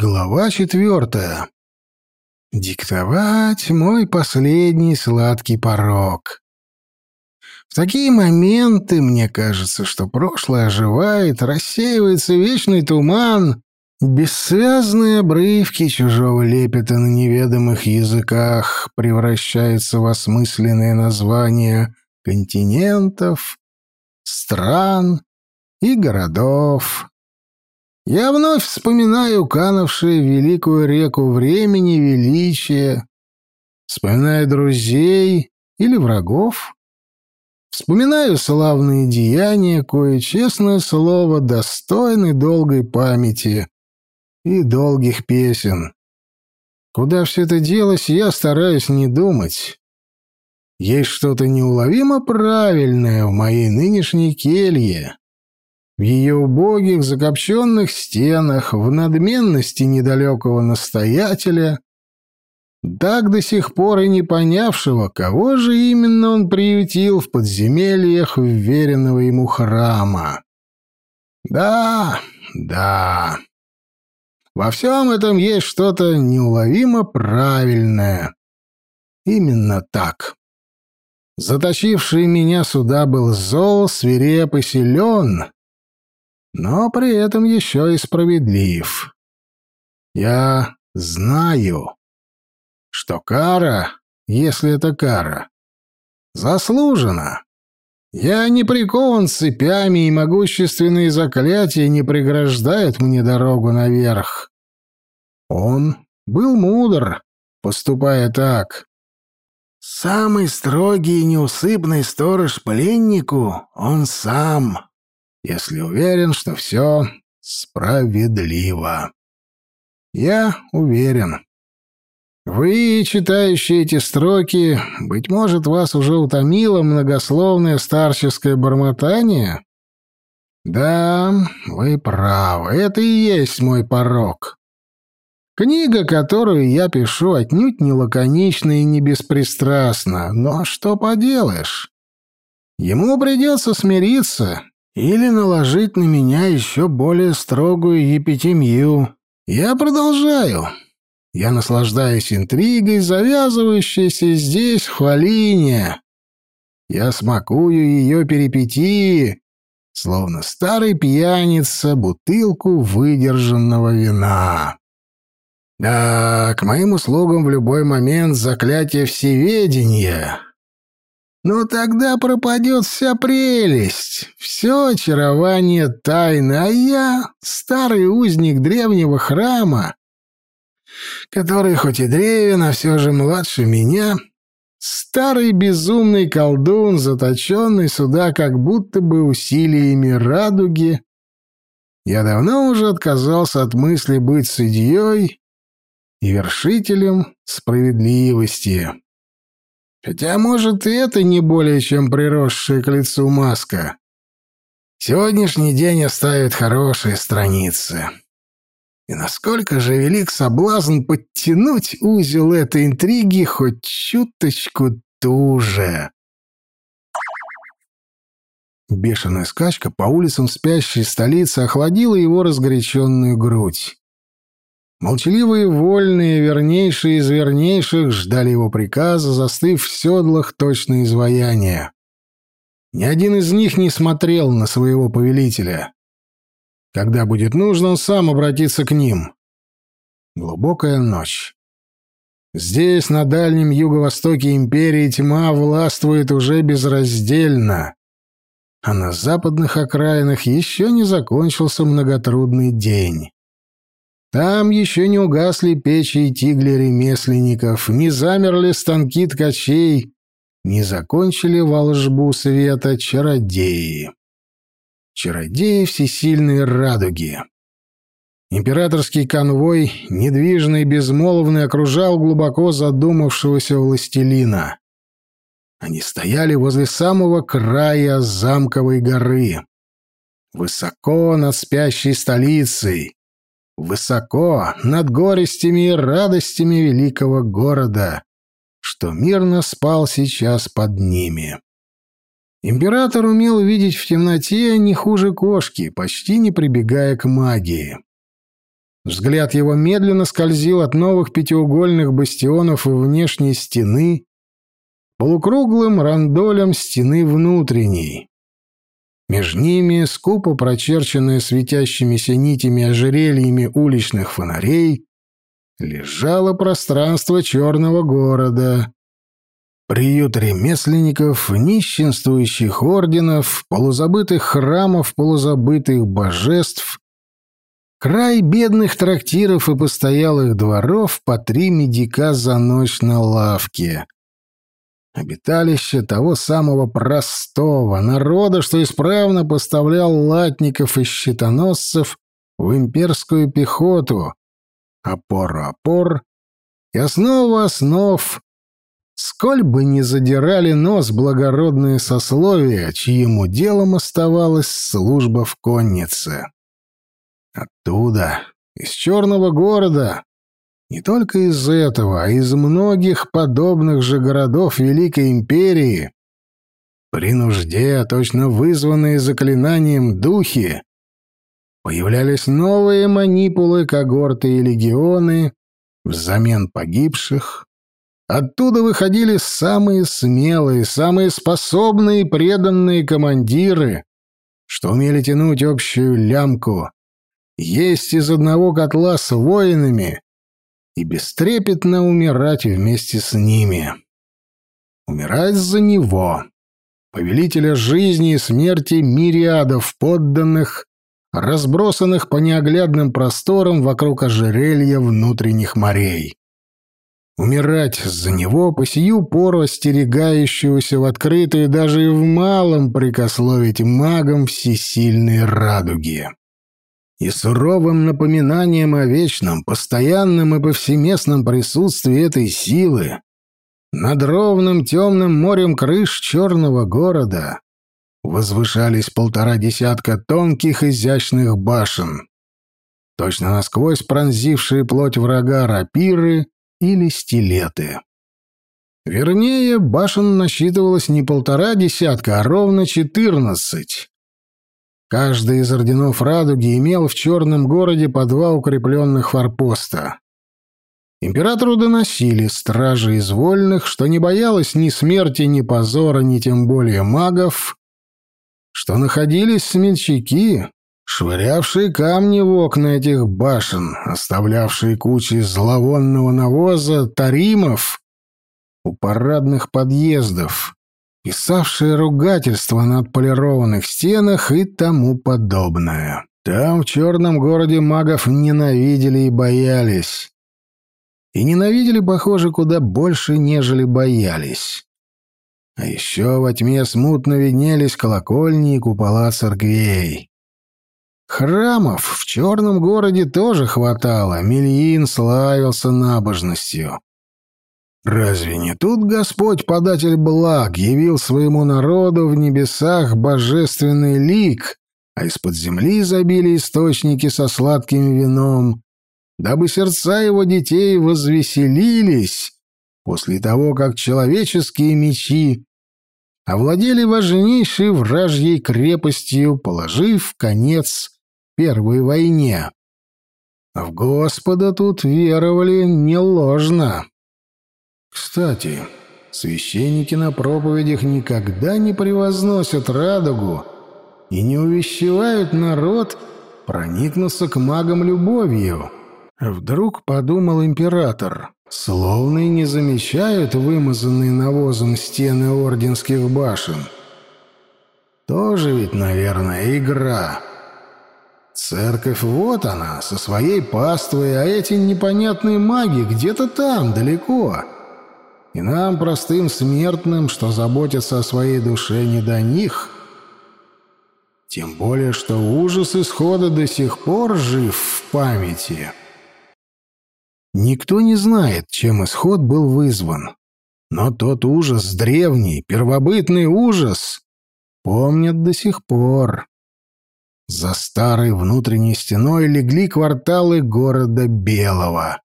Глава четвертая. Диктовать мой последний сладкий порог. В такие моменты мне кажется, что прошлое оживает, рассеивается вечный туман, бессвязные обрывки чужого лепета на неведомых языках превращаются в осмысленные названия континентов, стран и городов. Я вновь вспоминаю канувшие в великую реку времени величия, вспоминаю друзей или врагов, вспоминаю славные деяния, кое, честное слово, достойны долгой памяти и долгих песен. Куда все это делось, я стараюсь не думать. Есть что-то неуловимо правильное в моей нынешней келье в ее убогих закопченных стенах, в надменности недалекого настоятеля, так до сих пор и не понявшего, кого же именно он приютил в подземельях вверенного ему храма. Да, да, во всем этом есть что-то неуловимо правильное. Именно так. Заточивший меня сюда был зол, свиреп и силен, но при этом еще и справедлив. Я знаю, что кара, если это кара, заслужена. Я не прикован цепями, и могущественные заклятия не преграждают мне дорогу наверх. Он был мудр, поступая так. Самый строгий и неусыпный сторож пленнику — он сам если уверен, что все справедливо. Я уверен. Вы, читающие эти строки, быть может, вас уже утомило многословное старческое бормотание? Да, вы правы, это и есть мой порог. Книга, которую я пишу, отнюдь не лаконична и не беспристрастна, но что поделаешь? Ему придется смириться, или наложить на меня еще более строгую епитемию. Я продолжаю. Я наслаждаюсь интригой, завязывающейся здесь, в Хвалине. Я смакую ее перипетии, словно старый пьяница, бутылку выдержанного вина. Да, к моим услугам в любой момент заклятие всеведения. Но тогда пропадет вся прелесть, все очарование тайны, а я — старый узник древнего храма, который хоть и древен, а все же младше меня, старый безумный колдун, заточенный сюда как будто бы усилиями радуги. Я давно уже отказался от мысли быть судьей и вершителем справедливости. Хотя, может, и это не более чем приросшая к лицу маска. Сегодняшний день оставит хорошие страницы. И насколько же велик соблазн подтянуть узел этой интриги хоть чуточку туже. Бешеная скачка по улицам спящей столицы охладила его разгоряченную грудь. Молчаливые вольные, вернейшие из вернейших, ждали его приказа, застыв в седлах точно изваяния. Ни один из них не смотрел на своего повелителя. Когда будет нужно, он сам обратится к ним. Глубокая ночь. Здесь, на дальнем юго-востоке империи, тьма властвует уже безраздельно. А на западных окраинах еще не закончился многотрудный день. Там еще не угасли печи и тигли ремесленников, не замерли станки ткачей, не закончили волжбу света чародеи. Чародеи всесильные радуги. Императорский конвой, недвижный и безмолвный, окружал глубоко задумавшегося властелина. Они стояли возле самого края замковой горы. Высоко над спящей столицей, высоко над горестями и радостями великого города, что мирно спал сейчас под ними. Император умел видеть в темноте не хуже кошки, почти не прибегая к магии. Взгляд его медленно скользил от новых пятиугольных бастионов и внешней стены полукруглым рандолем стены внутренней. Между ними, скупо прочерченное светящимися нитями ожерельями уличных фонарей, лежало пространство черного города. Приют ремесленников, нищенствующих орденов, полузабытых храмов, полузабытых божеств, край бедных трактиров и постоялых дворов по три медика за ночь на лавке обиталище того самого простого народа, что исправно поставлял латников и щитоносцев в имперскую пехоту, опор-опор и основу основ, сколь бы ни задирали нос благородные сословия, чьим делом оставалась служба в коннице. Оттуда, из черного города, не только из этого, а из многих подобных же городов Великой Империи, при нужде, точно вызванные заклинанием духи, появлялись новые манипулы, когорты и легионы взамен погибших. Оттуда выходили самые смелые, самые способные и преданные командиры, что умели тянуть общую лямку, есть из одного котла с воинами и бестрепетно умирать вместе с ними. Умирать за него, повелителя жизни и смерти мириадов подданных, разбросанных по неоглядным просторам вокруг ожерелья внутренних морей. Умирать за него по сию пору остерегающегося в открытую даже и в малом прикословить магам всесильной радуги и суровым напоминанием о вечном, постоянном и повсеместном присутствии этой силы над ровным темным морем крыш черного города возвышались полтора десятка тонких изящных башен, точно насквозь пронзившие плоть врага рапиры или стилеты. Вернее, башен насчитывалось не полтора десятка, а ровно четырнадцать, Каждый из орденов «Радуги» имел в черном городе по два укрепленных форпоста. Императору доносили стражи из вольных, что не боялось ни смерти, ни позора, ни тем более магов, что находились смельчаки, швырявшие камни в окна этих башен, оставлявшие кучи зловонного навоза таримов у парадных подъездов, писавшие ругательства на отполированных стенах и тому подобное. Там, в черном городе, магов ненавидели и боялись. И ненавидели, похоже, куда больше, нежели боялись. А еще во тьме смутно виднелись колокольни и купола церквей. Храмов в черном городе тоже хватало, Мельин славился набожностью. Разве не тут Господь, податель благ, явил своему народу в небесах божественный лик, а из-под земли забили источники со сладким вином, дабы сердца его детей возвеселились после того, как человеческие мечи овладели важнейшей вражьей крепостью, положив конец Первой войне. В Господа тут веровали не ложно. Кстати, священники на проповедях никогда не превозносят радугу и не увещевают народ проникнуться к магам любовью. Вдруг подумал император, словно и не замечают вымазанные навозом стены орденских башен. Тоже ведь, наверное, игра. Церковь вот она, со своей паствой, а эти непонятные маги где-то там, далеко. И нам, простым смертным, что заботятся о своей душе, не до них. Тем более, что ужас исхода до сих пор жив в памяти. Никто не знает, чем исход был вызван. Но тот ужас, древний, первобытный ужас, помнят до сих пор. За старой внутренней стеной легли кварталы города Белого.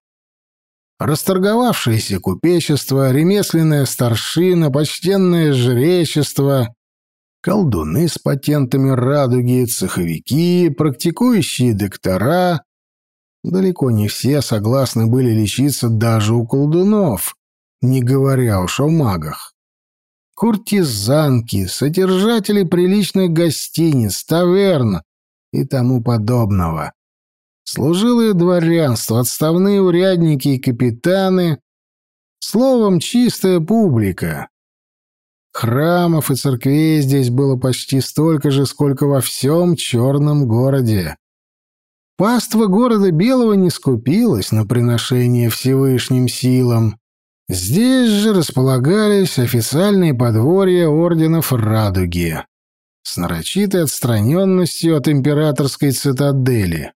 Расторговавшееся купечество, ремесленная старшина, почтенное жречество, колдуны с патентами радуги, цеховики, практикующие доктора, Далеко не все согласны были лечиться даже у колдунов, не говоря уж о магах. Куртизанки, содержатели приличных гостиниц, таверн и тому подобного. Служилые дворянство, отставные урядники и капитаны, словом, чистая публика. Храмов и церквей здесь было почти столько же, сколько во всем черном городе. Паства города Белого не скупилась на приношение Всевышним силам. Здесь же располагались официальные подворья орденов Радуги с нарочитой отстраненностью от императорской цитадели.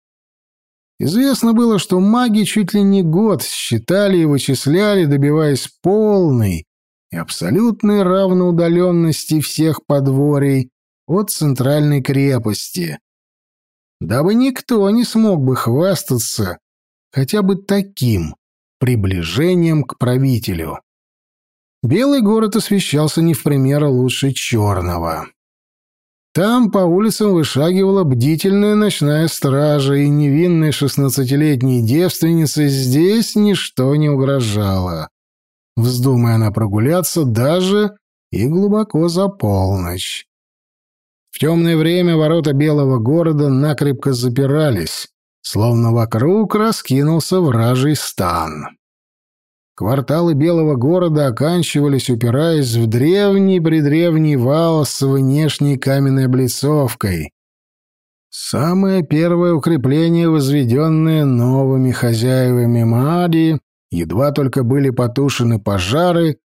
Известно было, что маги чуть ли не год считали и вычисляли, добиваясь полной, и абсолютной равноудаленности всех подворий от центральной крепости, дабы никто не смог бы хвастаться хотя бы таким приближением к правителю. Белый город освещался не в пример лучше черного. Там по улицам вышагивала бдительная ночная стража, и невинной шестнадцатилетней девственнице здесь ничто не угрожало вздумая она прогуляться даже и глубоко за полночь. В темное время ворота Белого города накрепко запирались, словно вокруг раскинулся вражий стан. Кварталы Белого города оканчивались, упираясь в древний-предревний вал с внешней каменной облицовкой. Самое первое укрепление, возведенное новыми хозяевами Мади, едва только были потушены пожары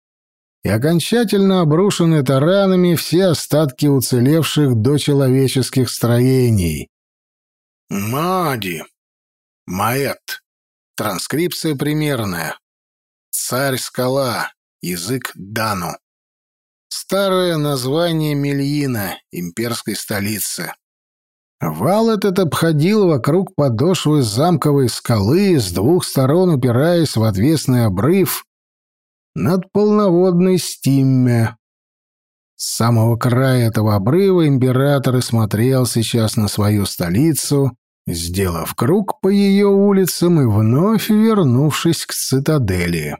и окончательно обрушены таранами все остатки уцелевших дочеловеческих строений. Мади. Маэт. Транскрипция примерная. Царь-скала. Язык Дану. Старое название Мельина, имперской столицы. Вал этот обходил вокруг подошвы замковой скалы, с двух сторон упираясь в отвесный обрыв над полноводной Стимме. С самого края этого обрыва император и смотрел сейчас на свою столицу, сделав круг по ее улицам и вновь вернувшись к цитадели.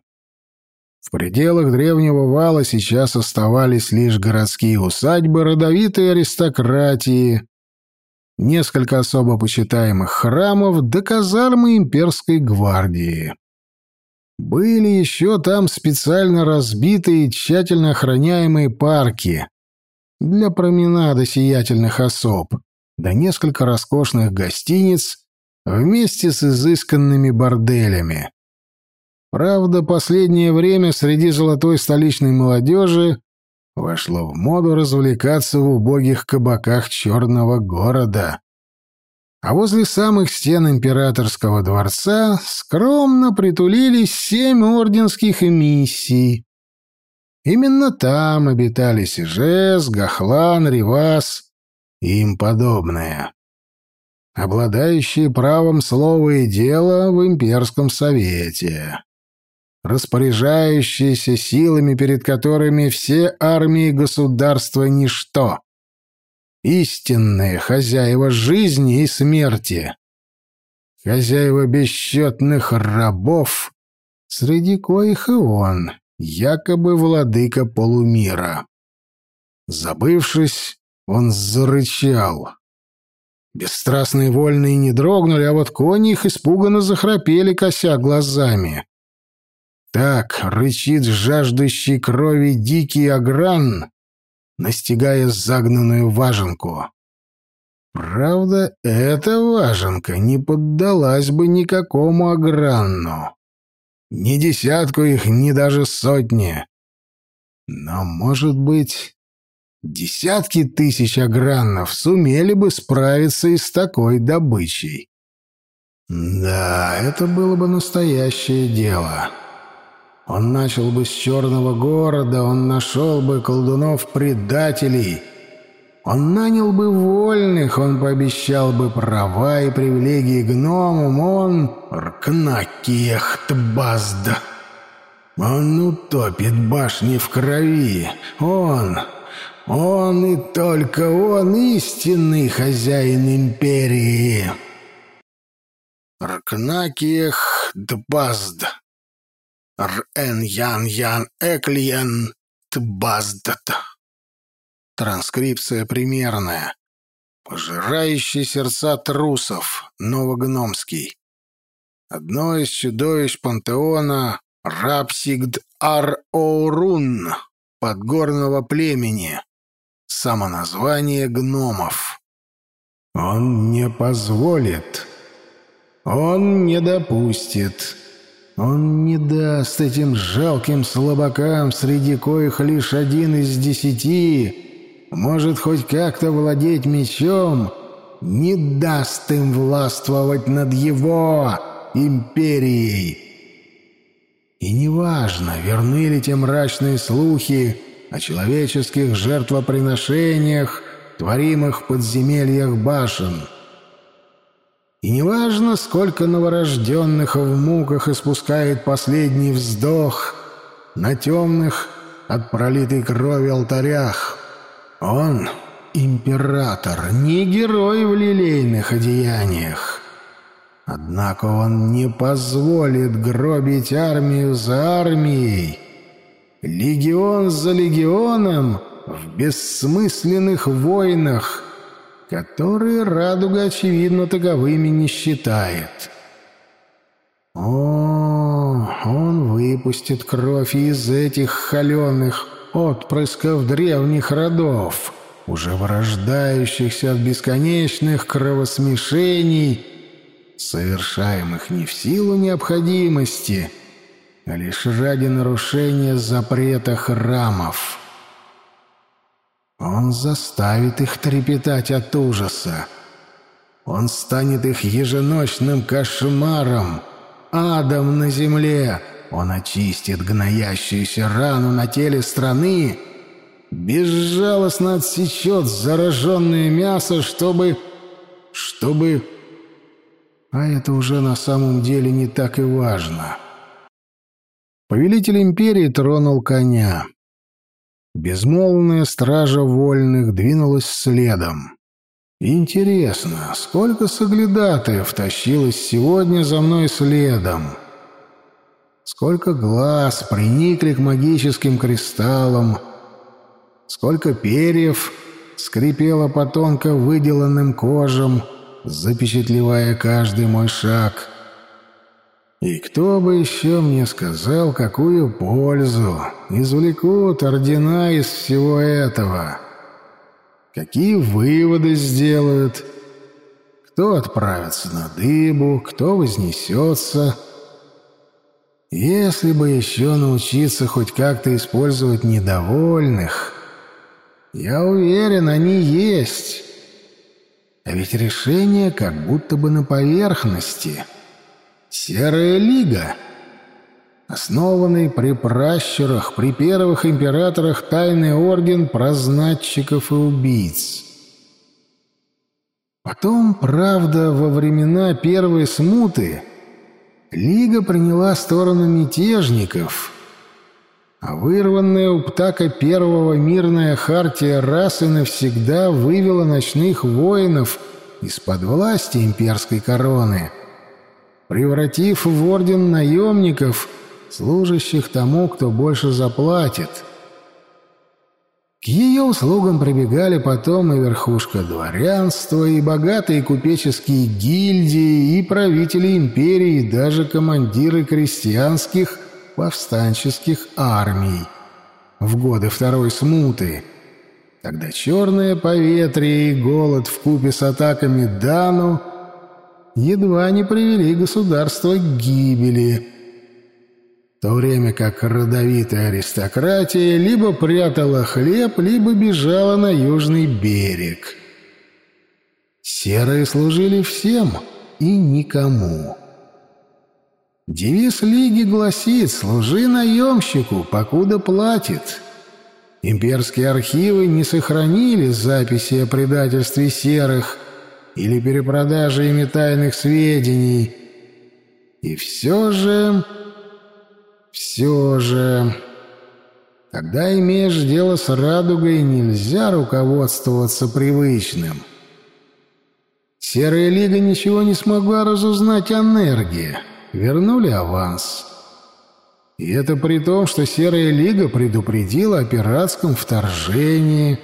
В пределах древнего вала сейчас оставались лишь городские усадьбы родовитой аристократии, несколько особо почитаемых храмов до казармы имперской гвардии. Были еще там специально разбитые тщательно охраняемые парки для променада сиятельных особ, да несколько роскошных гостиниц вместе с изысканными борделями. Правда, последнее время среди золотой столичной молодежи вошло в моду развлекаться в убогих кабаках черного города. А возле самых стен императорского дворца скромно притулились семь орденских эмиссий. Именно там обитали Сижес, Гахлан, Ривас и им подобное, обладающие правом слова и дела в имперском совете распоряжающиеся силами, перед которыми все армии государства — ничто. Истинные хозяева жизни и смерти. Хозяева бесчетных рабов, среди коих и он, якобы владыка полумира. Забывшись, он зарычал. Бесстрастные вольные не дрогнули, а вот кони их испуганно захрапели, кося глазами. Так рычит жаждущий крови дикий огран, настигая загнанную важенку. Правда, эта важенка не поддалась бы никакому огранну. Ни десятку их, ни даже сотни. Но, может быть, десятки тысяч ограннов сумели бы справиться и с такой добычей. Да, это было бы настоящее дело. Он начал бы с черного города, он нашел бы колдунов-предателей. Он нанял бы вольных, он пообещал бы права и привилегии гномам, он... Ркнакиехтбазда. Он утопит башни в крови. Он... Он и только он истинный хозяин империи». Ркнакиех дбазд. Р-эн ян ян эклиен тбаздат. Транскрипция примерная. Пожирающий сердца трусов. Новогномский. Одно из чудовищ пантеона Рапсигд Ар-Оурун, подгорного племени. Самоназвание гномов. Он не позволит. Он не допустит. Он не даст этим жалким слабакам, среди коих лишь один из десяти может хоть как-то владеть мечом, не даст им властвовать над его империей. И неважно, верны ли те мрачные слухи о человеческих жертвоприношениях, творимых в подземельях башен — и неважно, сколько новорожденных в муках испускает последний вздох на темных от пролитой крови алтарях. Он — император, не герой в лилейных одеяниях. Однако он не позволит гробить армию за армией, легион за легионом в бессмысленных войнах, которые радуга, очевидно, таковыми не считает. О, он выпустит кровь из этих холеных отпрысков древних родов, уже вырождающихся от бесконечных кровосмешений, совершаемых не в силу необходимости, а лишь ради нарушения запрета храмов. Он заставит их трепетать от ужаса. Он станет их еженочным кошмаром, адом на земле. Он очистит гноящуюся рану на теле страны, безжалостно отсечет зараженное мясо, чтобы... чтобы... А это уже на самом деле не так и важно. Повелитель империи тронул коня. Безмолвная стража вольных двинулась следом. Интересно, сколько соглядатаев тащилось сегодня за мной следом? Сколько глаз приникли к магическим кристаллам? Сколько перьев скрипело по тонко выделанным кожам, запечатлевая каждый мой шаг — и кто бы еще мне сказал, какую пользу извлекут ордена из всего этого? Какие выводы сделают? Кто отправится на дыбу, кто вознесется? Если бы еще научиться хоть как-то использовать недовольных, я уверен, они есть. А ведь решение как будто бы на поверхности — Серая лига, основанный при пращурах, при первых императорах тайный орден прознатчиков и убийц. Потом, правда, во времена первой смуты Лига приняла сторону мятежников, а вырванная у Птака первого мирная хартия расы навсегда вывела ночных воинов из-под власти имперской короны — превратив в орден наемников, служащих тому, кто больше заплатит. К ее услугам прибегали потом и верхушка дворянства, и богатые купеческие гильдии, и правители империи, и даже командиры крестьянских повстанческих армий в годы Второй Смуты, когда черное поветрие и голод вкупе с атаками Дану — едва не привели государство к гибели, в то время как родовитая аристократия либо прятала хлеб, либо бежала на южный берег. Серые служили всем и никому. Девиз Лиги гласит «Служи наемщику, покуда платит». Имперские архивы не сохранили записи о предательстве серых – или перепродажи ими тайных сведений. И все же... Все же... Когда имеешь дело с радугой, нельзя руководствоваться привычным. Серая Лига ничего не смогла разузнать о Нерге. Вернули аванс. И это при том, что Серая Лига предупредила о пиратском вторжении,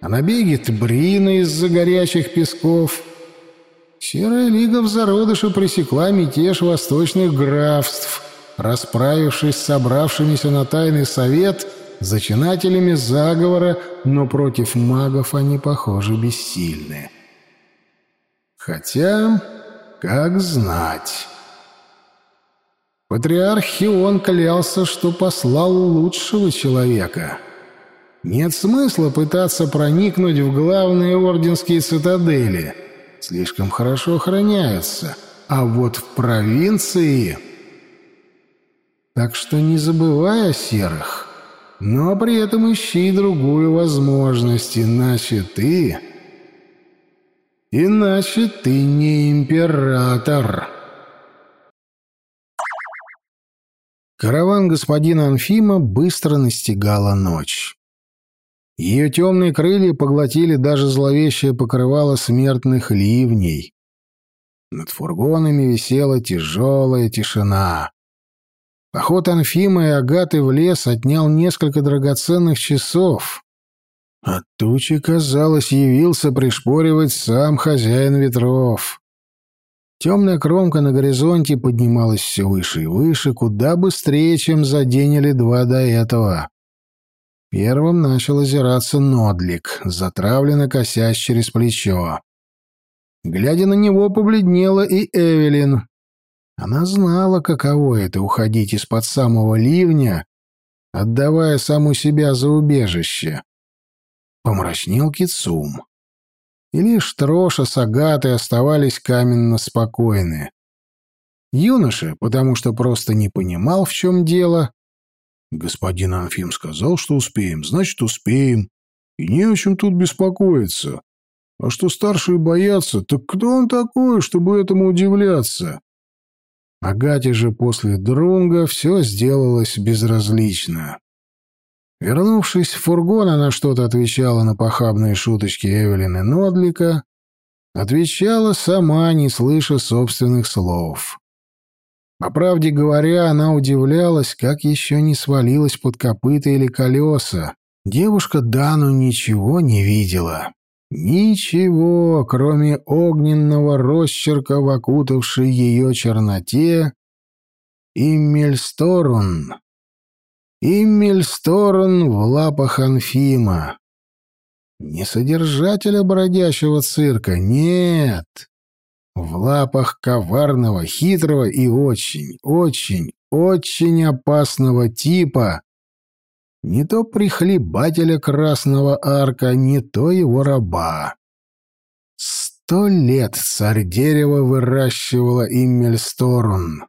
о набеге Тбрина из-за горячих песков. Серая Лига в зародыше пресекла мятеж восточных графств, расправившись с собравшимися на тайный совет зачинателями заговора, но против магов они, похоже, бессильны. Хотя, как знать... Патриарх Хион клялся, что послал лучшего человека. Нет смысла пытаться проникнуть в главные орденские цитадели. Слишком хорошо охраняются. А вот в провинции... Так что не забывай о серых. Но при этом ищи другую возможность, иначе ты... Иначе ты не император». Караван господина Анфима быстро настигала ночь. Ее темные крылья поглотили даже зловещее покрывало смертных ливней. Над фургонами висела тяжелая тишина. Поход Анфима и Агаты в лес отнял несколько драгоценных часов. От тучи, казалось, явился пришпоривать сам хозяин ветров. Темная кромка на горизонте поднималась все выше и выше, куда быстрее, чем за день или два до этого. Первым начал озираться Нодлик, затравленно косясь через плечо. Глядя на него, побледнела и Эвелин. Она знала, каково это — уходить из-под самого ливня, отдавая саму себя за убежище. Помрачнел Кицум и лишь Троша с Агатой оставались каменно спокойны. Юноша, потому что просто не понимал, в чем дело. Господин Анфим сказал, что успеем, значит, успеем. И не о чем тут беспокоиться. А что старшие боятся, так кто он такой, чтобы этому удивляться? Агате же после Друнга все сделалось безразлично. Вернувшись в фургон, она что-то отвечала на похабные шуточки Эвелин и Нодлика, отвечала сама, не слыша собственных слов. По правде говоря, она удивлялась, как еще не свалилась под копыта или колеса. Девушка Дану ничего не видела. Ничего, кроме огненного росчерка в окутавшей ее черноте и Мельсторун, Иммельсторон в лапах Анфима. Не содержателя бродящего цирка, нет. В лапах коварного, хитрого и очень, очень, очень опасного типа. Не то прихлебателя Красного Арка, не то его раба. Сто лет царь дерева выращивала Иммельсторон.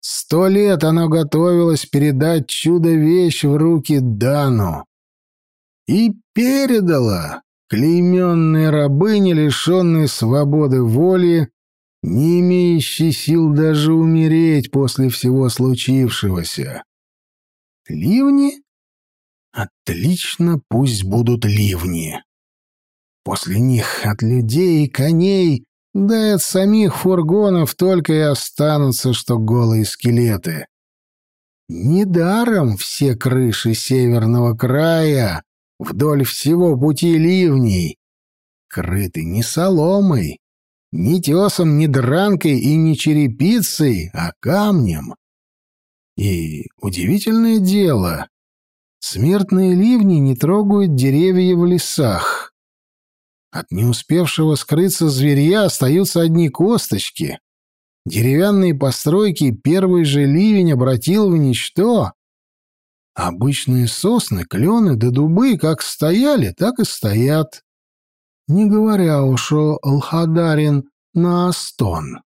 Сто лет оно готовилось передать чудо-вещь в руки Дану. И передало клейменной рабыне, лишенной свободы воли, не имеющей сил даже умереть после всего случившегося. Ливни? Отлично, пусть будут ливни. После них от людей и коней да и от самих фургонов только и останутся, что голые скелеты. Недаром все крыши северного края вдоль всего пути ливней крыты не соломой, ни тесом, ни дранкой и ни черепицей, а камнем. И удивительное дело, смертные ливни не трогают деревья в лесах. От не успевшего скрыться зверья остаются одни косточки. Деревянные постройки первый же ливень обратил в ничто. Обычные сосны, клены да дубы как стояли, так и стоят. Не говоря уж о Алхадарин на Астон.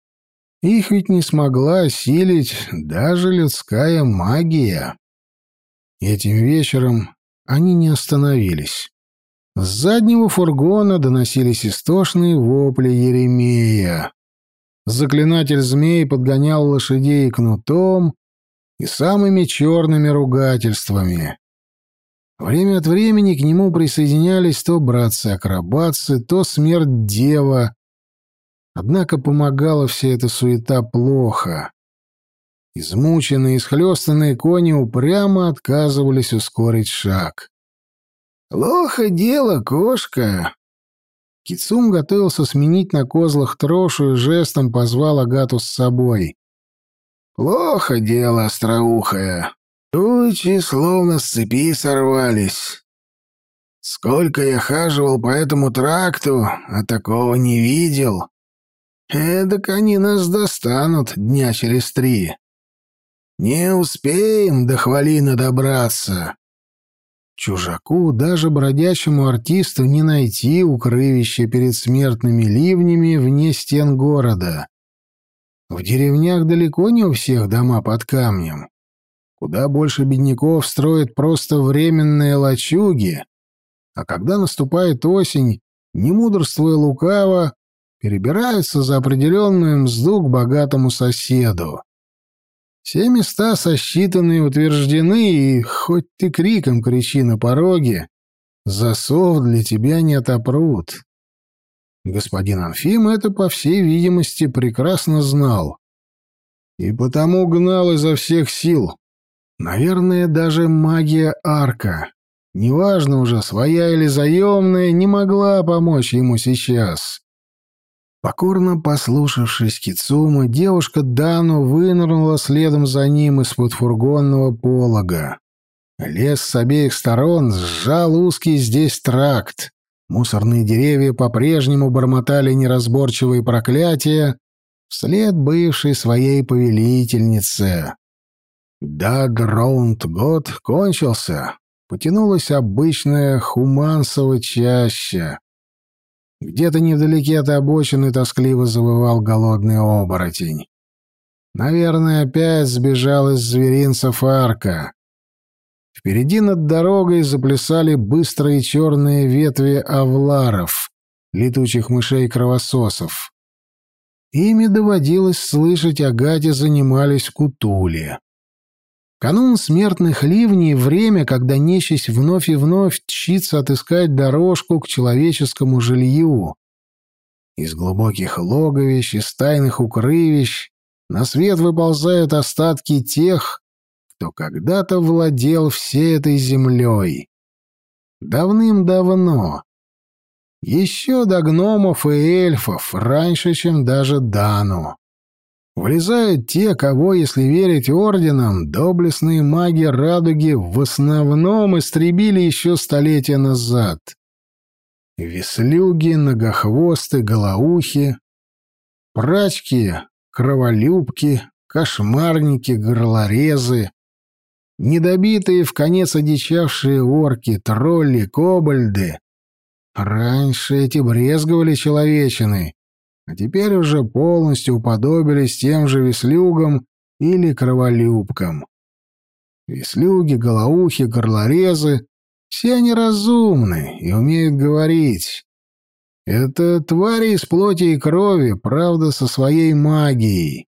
Их ведь не смогла осилить даже людская магия. Этим вечером они не остановились. С заднего фургона доносились истошные вопли Еремея. Заклинатель змей подгонял лошадей кнутом и самыми черными ругательствами. Время от времени к нему присоединялись то братцы-акробатцы, то смерть-дева, Однако помогала вся эта суета плохо. Измученные и схлёстанные кони упрямо отказывались ускорить шаг. «Плохо дело, кошка!» Кицум готовился сменить на козлах трошу и жестом позвал Агату с собой. «Плохо дело, остроухая. Тучи словно с цепи сорвались. Сколько я хаживал по этому тракту, а такого не видел. Эдак они нас достанут дня через три. Не успеем до хвалина добраться. Чужаку, даже бродячему артисту, не найти укрывище перед смертными ливнями вне стен города. В деревнях далеко не у всех дома под камнем. Куда больше бедняков строят просто временные лачуги, а когда наступает осень, не мудрствуя лукаво, перебираются за определенную мзду к богатому соседу. Все места сосчитаны и утверждены, и хоть ты криком кричи на пороге, засов для тебя не отопрут. Господин Анфим это, по всей видимости, прекрасно знал. И потому гнал изо всех сил. Наверное, даже магия арка, неважно уже, своя или заемная, не могла помочь ему сейчас. Покорно послушавшись Кицума, девушка Дану вынырнула следом за ним из-под фургонного полога. Лес с обеих сторон сжал узкий здесь тракт. Мусорные деревья по-прежнему бормотали неразборчивые проклятия вслед бывшей своей повелительнице. Да, Граунд год кончился. Потянулась обычная хумансово чаща. Где-то невдалеке от обочины тоскливо завывал голодный оборотень. Наверное, опять сбежал из зверинцев арка. Впереди над дорогой заплясали быстрые черные ветви авларов, летучих мышей-кровососов. Ими доводилось слышать, Агате занимались кутули. Канун смертных ливней — время, когда нечисть вновь и вновь тщится отыскать дорожку к человеческому жилью. Из глубоких логовищ, из тайных укрывищ на свет выползают остатки тех, кто когда-то владел всей этой землей. Давным-давно. Еще до гномов и эльфов, раньше, чем даже Дану. Влезают те, кого, если верить орденам, доблестные маги радуги в основном истребили еще столетия назад. Веслюги, многохвосты, голоухи, прачки, кроволюбки, кошмарники, горлорезы, недобитые в конец одичавшие орки, тролли, кобальды. Раньше эти брезговали человечиной, а теперь уже полностью уподобились тем же веслюгам или кроволюбкам. Веслюги, голоухи, горлорезы — все они разумны и умеют говорить. Это твари из плоти и крови, правда, со своей магией.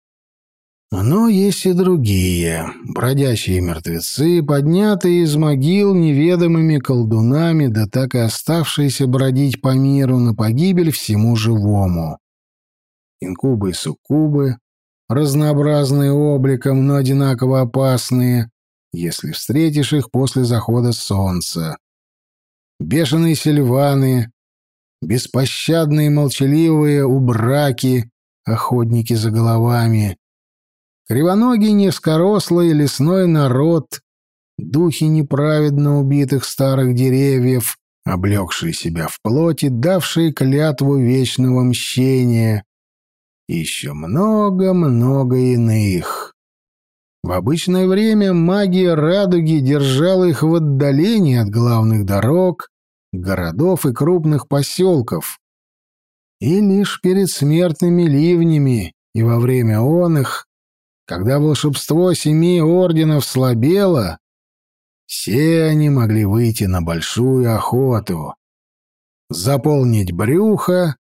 Но есть и другие, бродячие мертвецы, поднятые из могил неведомыми колдунами, да так и оставшиеся бродить по миру на погибель всему живому. Инкубы и суккубы, разнообразные обликом, но одинаково опасные, если встретишь их после захода солнца. Бешеные сильваны, беспощадные молчаливые убраки, охотники за головами, кривоногий низкорослый лесной народ, духи неправедно убитых старых деревьев, облегшие себя в плоти, давшие клятву вечного мщения, и еще много-много иных. В обычное время магия радуги держала их в отдалении от главных дорог, городов и крупных поселков. И лишь перед смертными ливнями и во время он их, когда волшебство семи орденов слабело, все они могли выйти на большую охоту, заполнить брюхо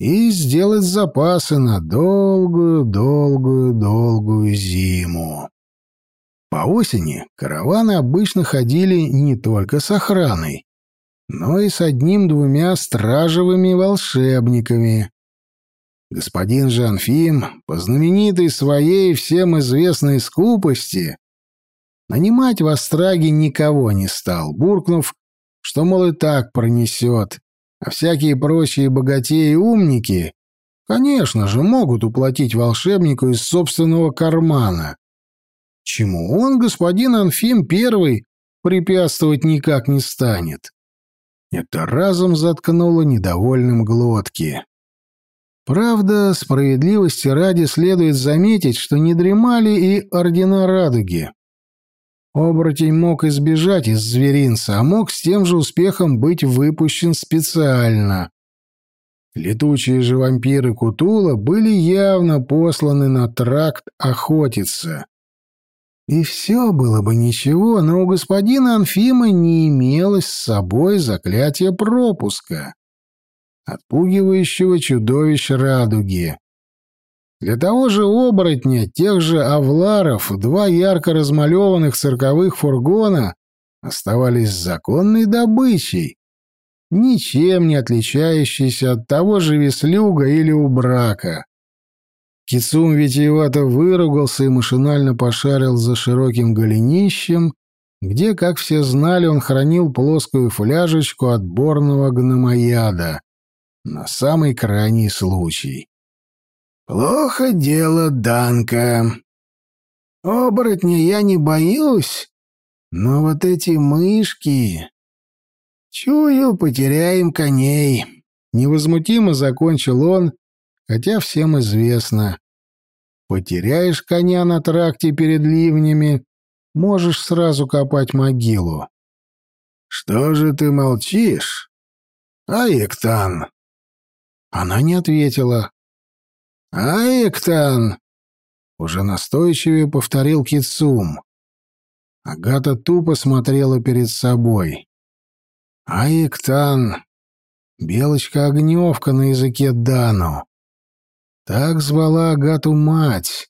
и сделать запасы на долгую-долгую-долгую зиму. По осени караваны обычно ходили не только с охраной, но и с одним-двумя стражевыми волшебниками. Господин же Анфим, по знаменитой своей всем известной скупости, нанимать в Остраге никого не стал, буркнув, что, мол, и так пронесет, а всякие прочие богатеи и умники, конечно же, могут уплатить волшебнику из собственного кармана. Чему он, господин Анфим Первый, препятствовать никак не станет. Это разом заткнуло недовольным глотки. Правда, справедливости ради следует заметить, что не дремали и ордена радуги. Оборотень мог избежать из зверинца, а мог с тем же успехом быть выпущен специально. Летучие же вампиры Кутула были явно посланы на тракт охотиться. И все было бы ничего, но у господина Анфима не имелось с собой заклятия пропуска, отпугивающего чудовищ радуги. Для того же оборотня, тех же авларов, два ярко размалеванных цирковых фургона оставались законной добычей, ничем не отличающейся от того же веслюга или убрака. Кицум витиевато выругался и машинально пошарил за широким голенищем, где, как все знали, он хранил плоскую фляжечку отборного гномояда на самый крайний случай. «Плохо дело, Данка. Оборотня я не боюсь, но вот эти мышки... Чую, потеряем коней». Невозмутимо закончил он, хотя всем известно. Потеряешь коня на тракте перед ливнями, можешь сразу копать могилу. «Что же ты молчишь?» «Аектан!» Она не ответила. «Аектан!» Уже настойчивее повторил Кицум. Агата тупо смотрела перед собой. «Аектан!» Белочка-огневка на языке Дану. Так звала Агату мать,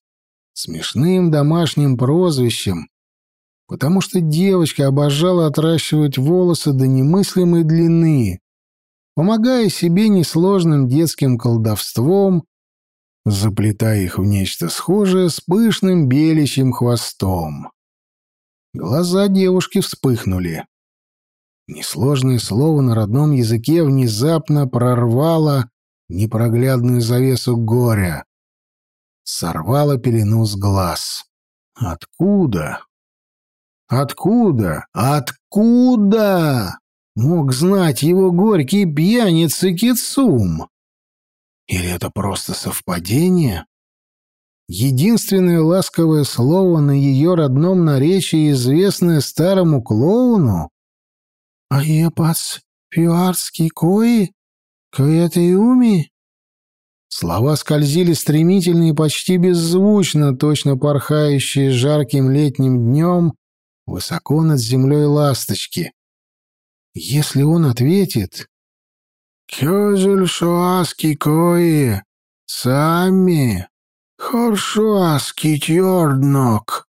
смешным домашним прозвищем, потому что девочка обожала отращивать волосы до немыслимой длины, помогая себе несложным детским колдовством, заплетая их в нечто схожее с пышным беличьим хвостом. Глаза девушки вспыхнули. Несложное слово на родном языке внезапно прорвало непроглядную завесу горя. Сорвала пелену с глаз. Откуда? Откуда? Откуда? Мог знать его горький пьяница Кицум? Или это просто совпадение? Единственное ласковое слово на ее родном наречии, известное старому клоуну? «Аепац пюарский кои?» «Каятеуми?» Слова скользили стремительно и почти беззвучно, точно порхающие жарким летним днем высоко над землей ласточки. Если он ответит «Кёзель шоаски кои, сами, хоршуаски тёрднок»,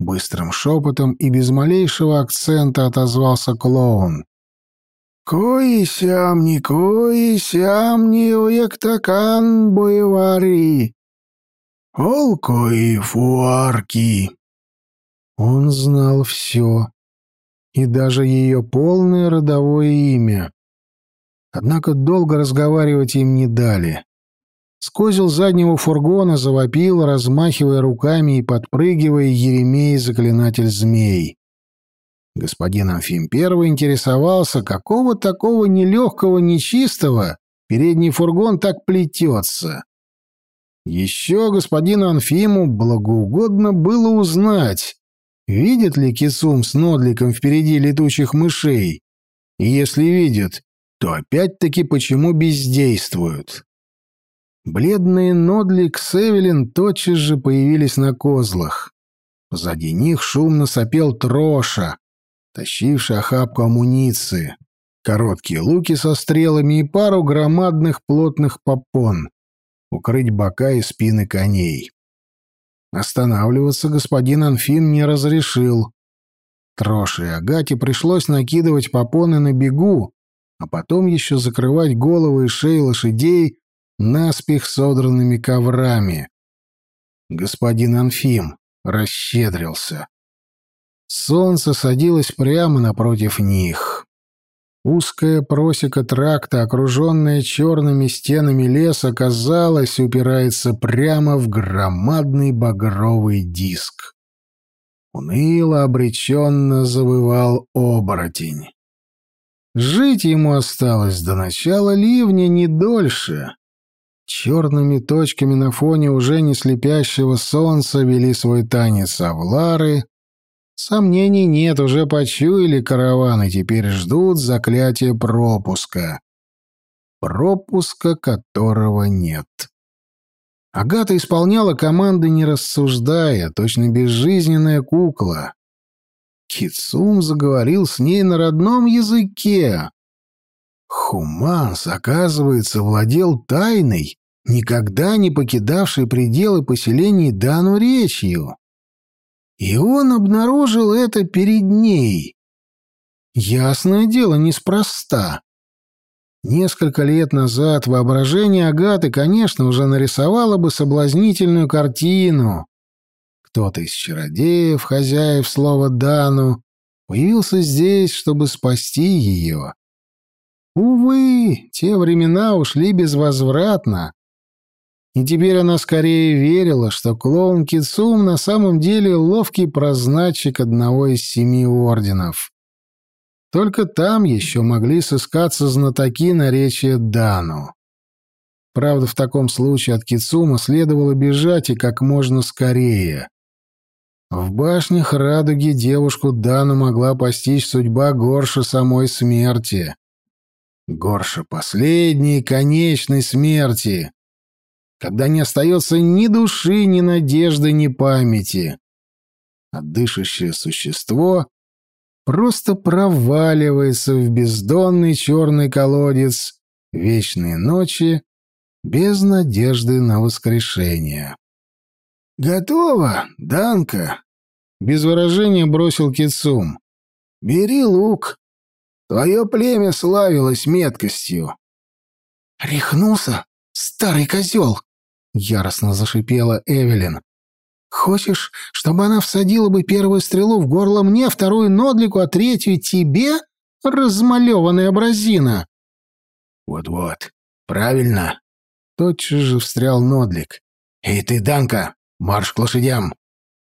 быстрым шепотом и без малейшего акцента отозвался клоун. Кои сямни, кои сямни, уектакан боевари. Ол кои фуарки. Он знал все, и даже ее полное родовое имя. Однако долго разговаривать им не дали. С козел заднего фургона завопил, размахивая руками и подпрыгивая Еремей, заклинатель змей. Господин Амфим Первый интересовался, какого такого нелегкого, нечистого передний фургон так плетется. Еще господину Анфиму благоугодно было узнать, видит ли Кисум с Нодликом впереди летучих мышей, и если видит, то опять-таки почему бездействуют. Бледные Нодлик с Эвелин тотчас же появились на козлах. Позади них шумно сопел Троша, тащивший охапку амуниции, короткие луки со стрелами и пару громадных плотных попон, укрыть бока и спины коней. Останавливаться господин Анфим не разрешил. Троше и Агате пришлось накидывать попоны на бегу, а потом еще закрывать головы и шеи лошадей наспех содранными коврами. Господин Анфим расщедрился. Солнце садилось прямо напротив них. Узкая просека тракта, окруженная черными стенами леса, казалось, упирается прямо в громадный багровый диск. Уныло обреченно завывал оборотень. Жить ему осталось до начала ливня не дольше. Черными точками на фоне уже не слепящего солнца вели свой танец авлары. Сомнений нет, уже почуяли караван и теперь ждут заклятия пропуска. Пропуска которого нет. Агата исполняла команды, не рассуждая, точно безжизненная кукла. Кицум заговорил с ней на родном языке. Хуманс, оказывается, владел тайной, никогда не покидавшей пределы поселений Дану речью. И он обнаружил это перед ней. Ясное дело, неспроста. Несколько лет назад воображение Агаты, конечно, уже нарисовало бы соблазнительную картину. Кто-то из чародеев, хозяев слова Дану, появился здесь, чтобы спасти ее. Увы, те времена ушли безвозвратно. И теперь она скорее верила, что клоун Кицум на самом деле ловкий прозначик одного из семи орденов. Только там еще могли сыскаться знатоки наречия Дану. Правда, в таком случае от Кицума следовало бежать и как можно скорее. В башнях радуги девушку Дану могла постичь судьба горше самой смерти. Горше последней, конечной смерти, когда не остается ни души, ни надежды, ни памяти. А дышащее существо просто проваливается в бездонный черный колодец вечной ночи без надежды на воскрешение. «Готово, Данка!» — без выражения бросил Кицум. «Бери лук. Твое племя славилось меткостью». «Рехнулся, старый козел!» — яростно зашипела Эвелин. «Хочешь, чтобы она всадила бы первую стрелу в горло мне, вторую Нодлику, а третью тебе, размалеванная абразина?» «Вот-вот, правильно!» — тотчас же встрял Нодлик. «Эй ты, Данка, Марш к лошадям!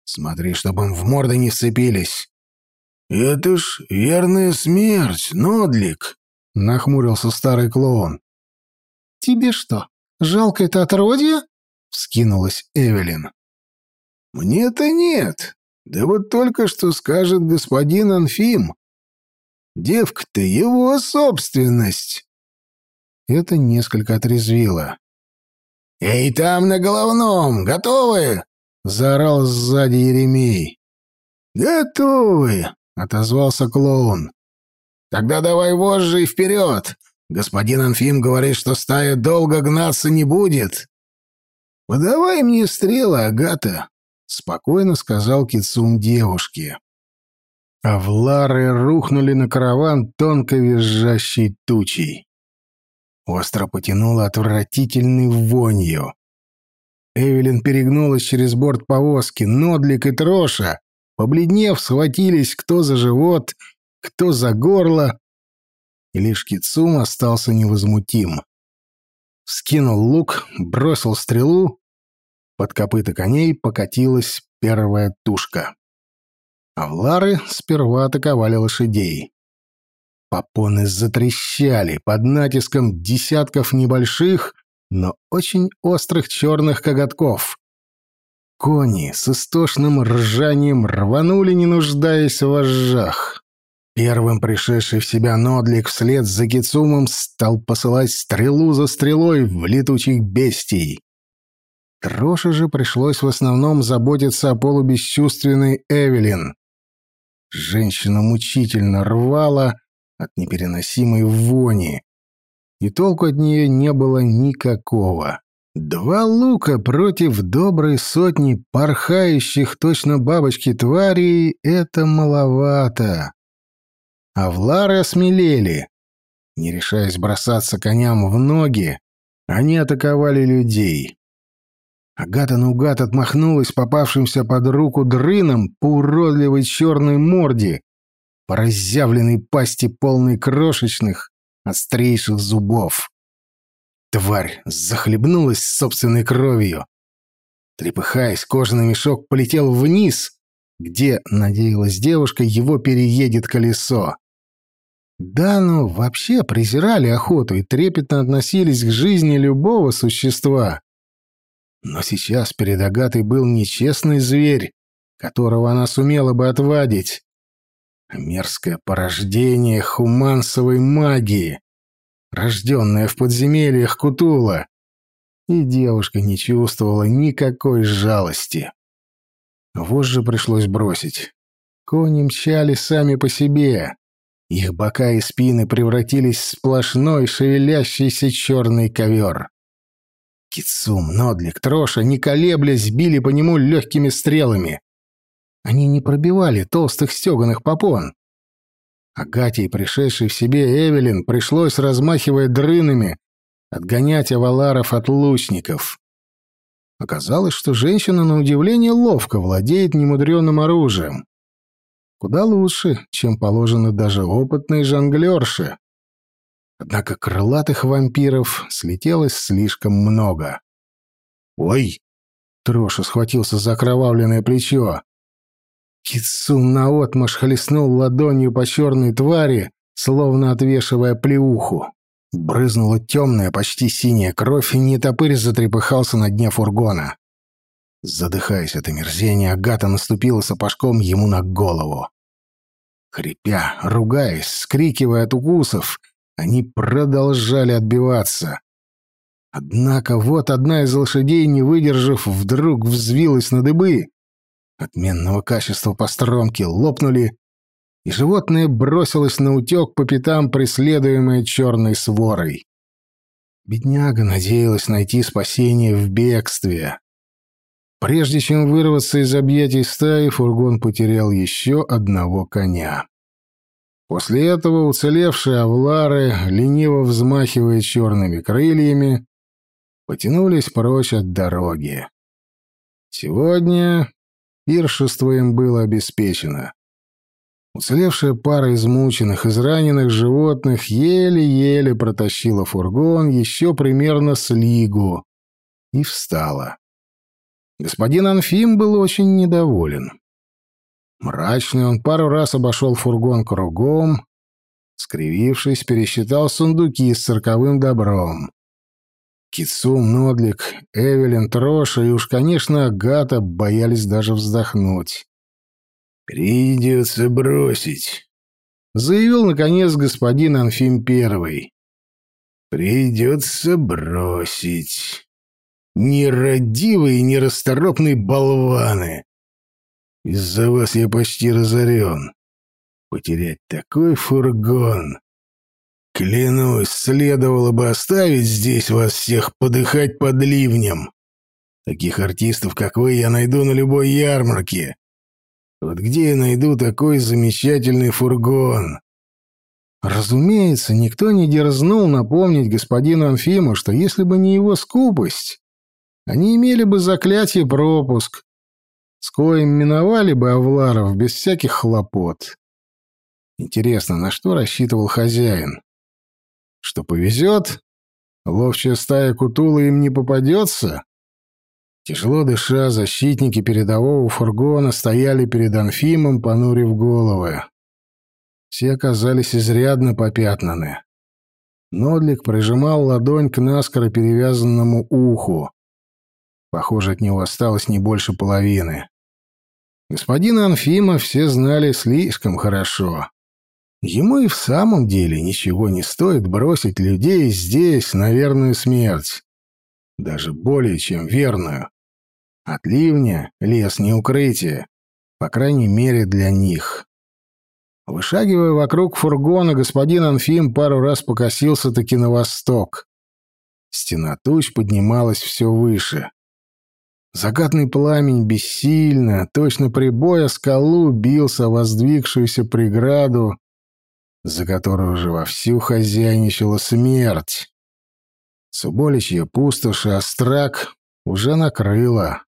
Смотри, чтобы им в морды не вцепились!» «Это ж верная смерть, Нодлик!» — нахмурился старый клоун. «Тебе что, жалко это отродье?» — вскинулась Эвелин. «Мне-то нет. Да вот только что скажет господин Анфим. Девка-то его собственность!» Это несколько отрезвило. «Эй, там на головном! Готовы?» — заорал сзади Еремей. «Готовы!» — отозвался клоун. «Тогда давай вожжи и вперед! Господин Анфим говорит, что стая долго гнаться не будет!» «Подавай мне стрелы, Агата!» — спокойно сказал Кицун девушке. А Влары рухнули на караван тонко визжащей тучей. Остро потянуло отвратительной вонью. Эвелин перегнулась через борт повозки. Нодлик и Троша, побледнев, схватились кто за живот, кто за горло. И лишь Кицум остался невозмутим. Скинул лук, бросил стрелу. Под копыта коней покатилась первая тушка. А Влары сперва атаковали лошадей. Попоны затрещали под натиском десятков небольших, но очень острых черных коготков. Кони с истошным ржанием рванули, не нуждаясь в вожжах. Первым пришедший в себя Нодлик вслед за Кицумом стал посылать стрелу за стрелой в летучих бестий. Троше же пришлось в основном заботиться о полубесчувственной Эвелин. Женщина мучительно рвала, от непереносимой вони, и толку от нее не было никакого. Два лука против доброй сотни порхающих точно бабочки тварей — это маловато. А влары осмелели. Не решаясь бросаться коням в ноги, Они атаковали людей. Агата наугад отмахнулась попавшимся под руку дрыном по уродливой черной морде, по разъявленной пасти полной крошечных, острейших зубов. Тварь захлебнулась собственной кровью. Трепыхаясь, кожаный мешок полетел вниз, где, надеялась девушка, его переедет колесо. Да, ну, вообще презирали охоту и трепетно относились к жизни любого существа. Но сейчас перед Агатой был нечестный зверь, которого она сумела бы отвадить, мерзкое порождение хумансовой магии, рожденное в подземельях Кутула. И девушка не чувствовала никакой жалости. Вожжи пришлось бросить. Кони мчали сами по себе. Их бока и спины превратились в сплошной шевелящийся черный ковер. Кицум, Нодлик, Троша, не колеблясь, били по нему легкими стрелами. Они не пробивали толстых стеганых попон. Агате и пришедшей в себе Эвелин пришлось, размахивая дрынами, отгонять аваларов от лучников. Оказалось, что женщина, на удивление, ловко владеет немудреным оружием. Куда лучше, чем положено даже опытной жонглерше. Однако крылатых вампиров слетелось слишком много. «Ой!» — Троша схватился за окровавленное плечо. Китсун наотмашь хлестнул ладонью по черной твари, словно отвешивая плеуху. Брызнула темная, почти синяя кровь, и нетопырь затрепыхался на дне фургона. Задыхаясь от омерзения, Агата наступила сапожком ему на голову. Хрипя, ругаясь, скрикивая от укусов, они продолжали отбиваться. Однако вот одна из лошадей, не выдержав, вдруг взвилась на дыбы. Отменного качества постромки лопнули, и животное бросилось на утек по пятам, преследуемое черной сворой. Бедняга надеялась найти спасение в бегстве. Прежде чем вырваться из объятий стаи, фургон потерял еще одного коня. После этого уцелевшие авлары, лениво взмахивая черными крыльями, потянулись прочь от дороги. Сегодня пиршество им было обеспечено. Уцелевшая пара измученных, израненных животных еле-еле протащила фургон еще примерно с лигу и встала. Господин Анфим был очень недоволен. Мрачный он пару раз обошел фургон кругом, скривившись, пересчитал сундуки с цирковым добром. Кицум, Нодлик, Эвелин, Троша и уж, конечно, Агата боялись даже вздохнуть. «Придется бросить», — заявил, наконец, господин Анфим Первый. «Придется бросить. Нерадивые нерасторопные болваны. Из-за вас я почти разорен. Потерять такой фургон. Клянусь, следовало бы оставить здесь вас всех подыхать под ливнем. Таких артистов, как вы, я найду на любой ярмарке. Вот где я найду такой замечательный фургон? Разумеется, никто не дерзнул напомнить господину Анфиму, что если бы не его скупость, они имели бы заклятие пропуск, с коим миновали бы Авларов без всяких хлопот. Интересно, на что рассчитывал хозяин? Что повезет? Ловчая стая Кутула им не попадется? Тяжело дыша, защитники передового фургона стояли перед Анфимом, понурив головы. Все оказались изрядно попятнаны. Нодлик прижимал ладонь к наскоро перевязанному уху. Похоже, от него осталось не больше половины. Господина Анфима все знали слишком хорошо. Ему и в самом деле ничего не стоит бросить людей здесь на верную смерть. Даже более чем верную. От ливня лес не укрытие, по крайней мере для них. Вышагивая вокруг фургона, господин Анфим пару раз покосился таки на восток. Стена туч поднималась все выше. Закатный пламень бессильно, точно прибоя скалу, бился о воздвигшуюся преграду, за которой уже вовсю хозяйничала смерть. Суболичья пустошь и острак уже накрыла.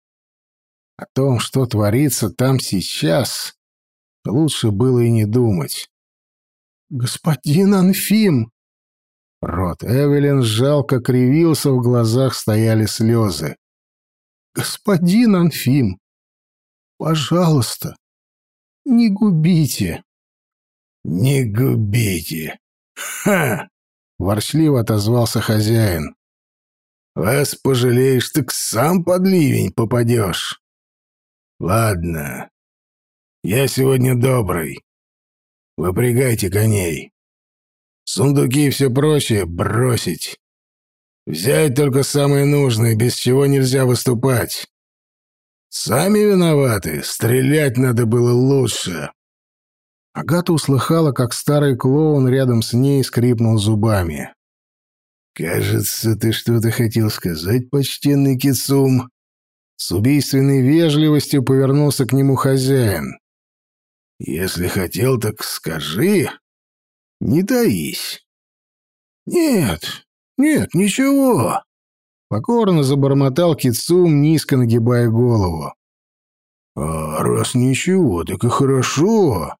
О том, что творится там сейчас, лучше было и не думать. «Господин Анфим!» Рот Эвелин жалко кривился, в глазах стояли слезы. «Господин Анфим, пожалуйста, не губите!» «Не губите! Ха!» — ворчливо отозвался хозяин. «Вас пожалеешь, так сам под ливень попадешь. Ладно, я сегодня добрый. Выпрягайте коней. Сундуки и все прочее бросить. Взять только самое нужное, без чего нельзя выступать. Сами виноваты, стрелять надо было лучше. Агата услыхала, как старый клоун рядом с ней скрипнул зубами. «Кажется, ты что-то хотел сказать, почтенный Кицум?» С убийственной вежливостью повернулся к нему хозяин. «Если хотел, так скажи. Не таись». «Нет, нет, ничего», — покорно забормотал Кицум, низко нагибая голову. «А раз ничего, так и хорошо»,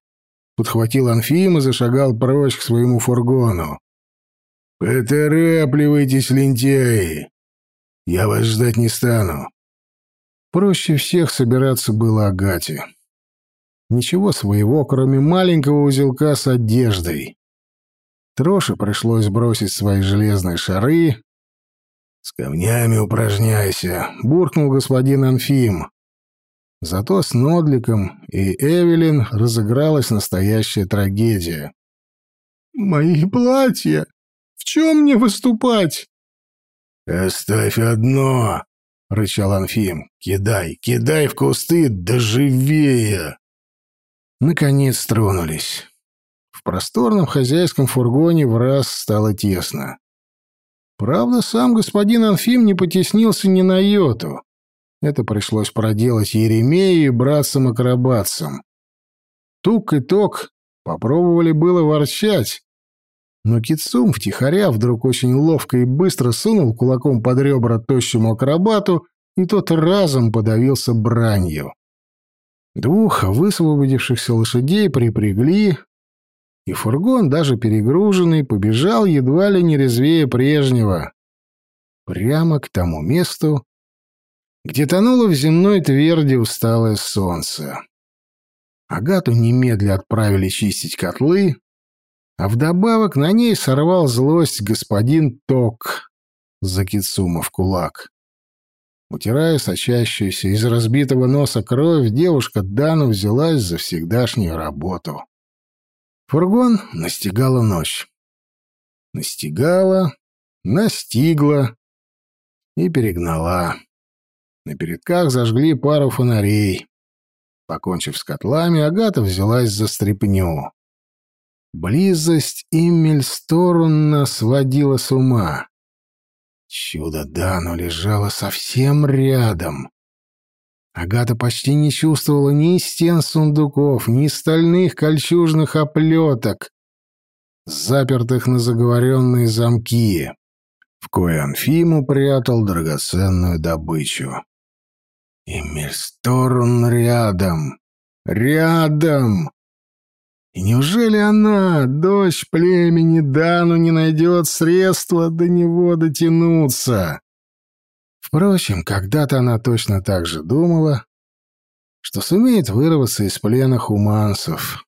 Подхватил Анфим и зашагал прочь к своему фургону. «Поторапливайтесь, лентяи! Я вас ждать не стану!» Проще всех собираться было Агате. Ничего своего, кроме маленького узелка с одеждой. Троше пришлось бросить свои железные шары. «С камнями упражняйся», — буркнул господин Анфим. Зато с Нодликом и Эвелин разыгралась настоящая трагедия. «Мои платья! В чем мне выступать?» «Оставь одно!» — рычал Анфим. «Кидай, кидай в кусты, да живее!» Наконец тронулись. В просторном хозяйском фургоне в раз стало тесно. Правда, сам господин Анфим не потеснился ни на йоту. Это пришлось проделать Еремею и братцам-акробатцам. Тук и Ток попробовали было ворчать, но Кицум втихаря вдруг очень ловко и быстро сунул кулаком под ребра тощему акробату, и тот разом подавился бранью. Двух высвободившихся лошадей припрягли, и фургон, даже перегруженный, побежал едва ли не резвее прежнего, прямо к тому месту, где тонуло в земной тверди усталое солнце. Агату немедля отправили чистить котлы, а вдобавок на ней сорвал злость господин Ток за в кулак. Утирая сочащуюся из разбитого носа кровь, девушка Дану взялась за всегдашнюю работу. Фургон настигала ночь. Настигала, настигла и перегнала. На передках зажгли пару фонарей. Покончив с котлами, Агата взялась за стряпню. Близость Иммельсторунна сводила с ума. Чудо Дану лежало совсем рядом. Агата почти не чувствовала ни стен сундуков, ни стальных кольчужных оплеток, запертых на заговоренные замки, в кое Анфиму прятал драгоценную добычу. И Мельсторн рядом. Рядом. И неужели она, дочь племени Дану, не найдет средства до него дотянуться? Впрочем, когда-то она точно так же думала, что сумеет вырваться из плена хуманцев.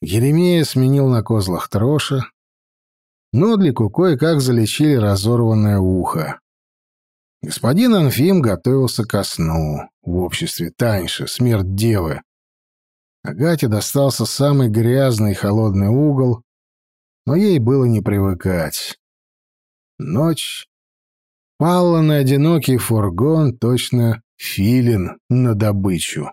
Еремея сменил на козлах троша, Нодлику кое-как залечили разорванное ухо. Господин Анфим готовился ко сну в обществе Таньши, смерть девы. Агате достался самый грязный и холодный угол, но ей было не привыкать. Ночь пала на одинокий фургон, точно филин на добычу.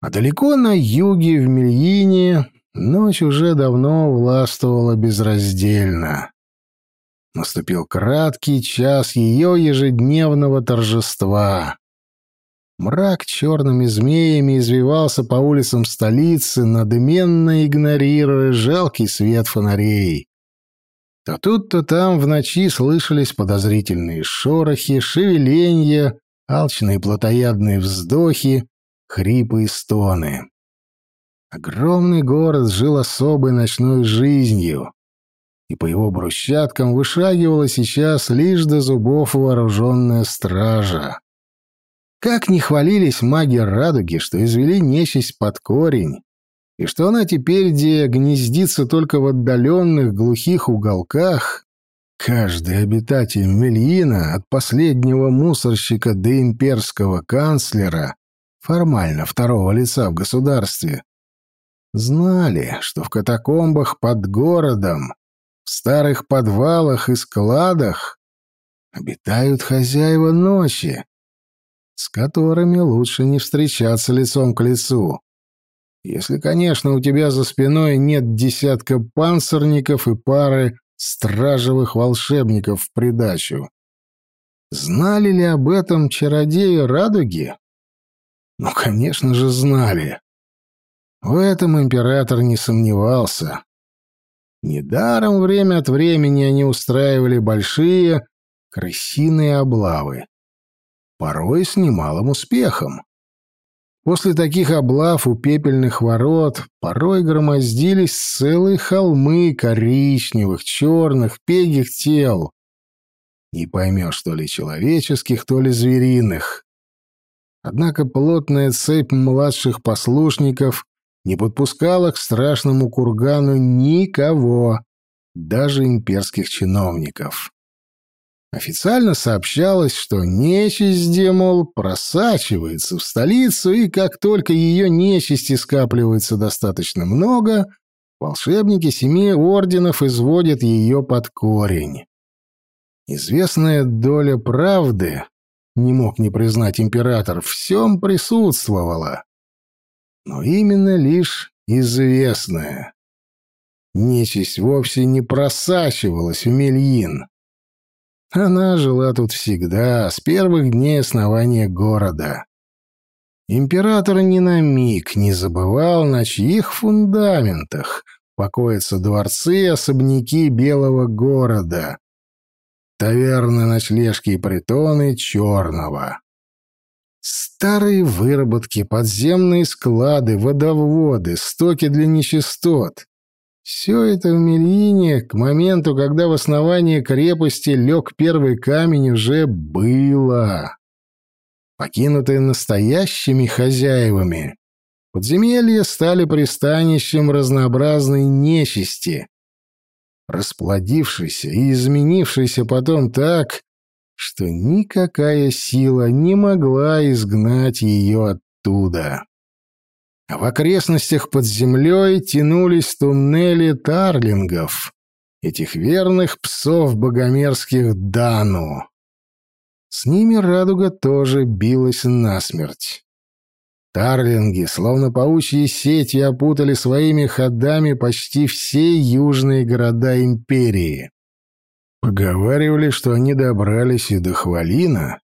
А далеко на юге, в Мельине, ночь уже давно властвовала безраздельно. Наступил краткий час ее ежедневного торжества. Мрак черными змеями извивался по улицам столицы, надменно игнорируя жалкий свет фонарей. То тут, то там в ночи слышались подозрительные шорохи, шевеленья, алчные плотоядные вздохи, хрипы и стоны. Огромный город жил особой ночной жизнью, и по его брусчаткам вышагивала сейчас лишь до зубов вооруженная стража. Как не хвалились маги радуги, что извели нечисть под корень, и что она теперь где гнездится только в отдаленных глухих уголках, каждый обитатель Мельина, от последнего мусорщика до имперского канцлера, формально второго лица в государстве, знали, что в катакомбах под городом, в старых подвалах и складах обитают хозяева ночи, с которыми лучше не встречаться лицом к лицу. Если, конечно, у тебя за спиной нет десятка панцирников и пары стражевых волшебников в придачу. Знали ли об этом чародеи радуги? Ну, конечно же, знали. В этом император не сомневался. Недаром время от времени они устраивали большие крысиные облавы. Порой с немалым успехом. После таких облав у пепельных ворот порой громоздились целые холмы коричневых, черных, пегих тел. Не поймешь, то ли человеческих, то ли звериных. Однако плотная цепь младших послушников не подпускала к страшному кургану никого, даже имперских чиновников. Официально сообщалось, что нечисть, мол, просачивается в столицу, и как только ее нечисти скапливается достаточно много, волшебники семи орденов изводят ее под корень. Известная доля правды, не мог не признать император, всем присутствовала. Но именно лишь известная. Нечисть вовсе не просачивалась в Мельин. Она жила тут всегда, с первых дней основания города. Император ни на миг не забывал, на чьих фундаментах покоятся дворцы и особняки Белого города, таверны, ночлежки и притоны Черного. Старые выработки, подземные склады, водоводы, стоки для нечистот. Все это в Мельине к моменту, когда в основании крепости лег первый камень, уже было. Покинутые настоящими хозяевами, подземелья стали пристанищем разнообразной нечисти, расплодившейся и изменившейся потом так, что никакая сила не могла изгнать ее оттуда. В окрестностях под землей тянулись туннели тарлингов, этих верных псов богомерзких Дану. С ними радуга тоже билась насмерть. Тарлинги, словно паучьи сети, опутали своими ходами почти все южные города империи. Поговаривали, что они добрались и до Хвалина,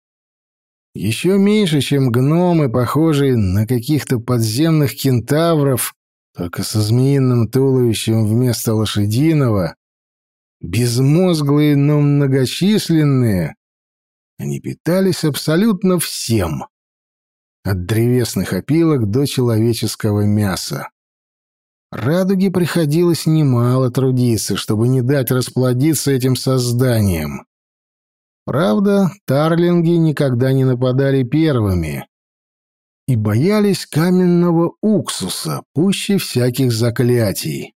еще меньше, чем гномы, похожие на каких-то подземных кентавров, только со змеиным туловищем вместо лошадиного, безмозглые, но многочисленные, они питались абсолютно всем, от древесных опилок до человеческого мяса. Радуге приходилось немало трудиться, чтобы не дать расплодиться этим созданиям. Правда, тарлинги никогда не нападали первыми и боялись каменного уксуса, пуще всяких заклятий.